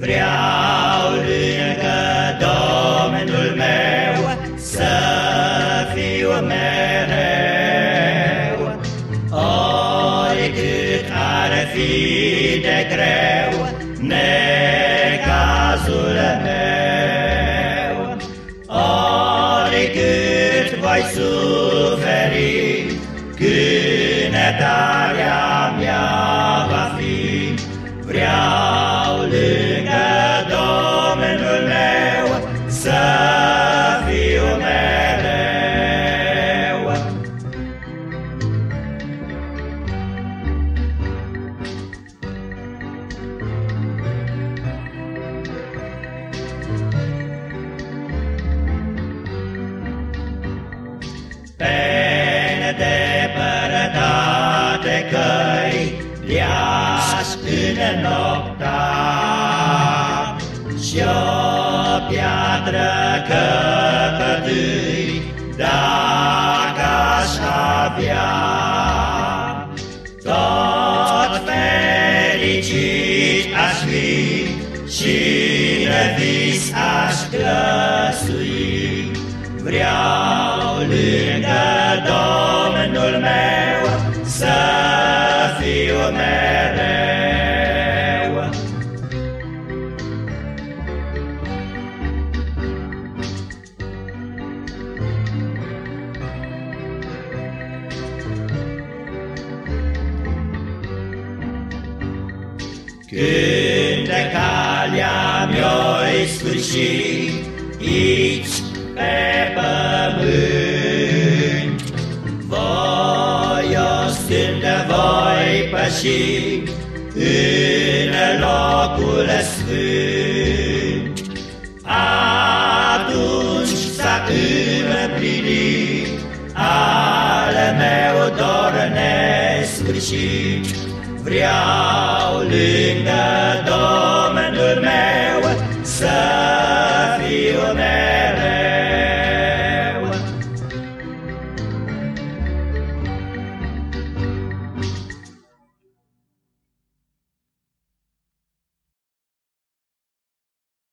Vreau lângă Domnul meu Să fiu mereu. Oricât ar fi de greu Necazul meu. Oricât voi suferi Cânetarea mea va fi. Vreau nedepărtate căi le-aș înopta Și-o piatră căpătâi dacă aș avea. Tot fericit aș fi și în vis aș clăsui. Vreau lângă Domnul meu sa fiu merewa. Kynde kalia mioi słyszy, idź, eba. Voi păși în locul sfânt. Atunci s-a împlinit al meu dor nesfârșit, Vreau lângă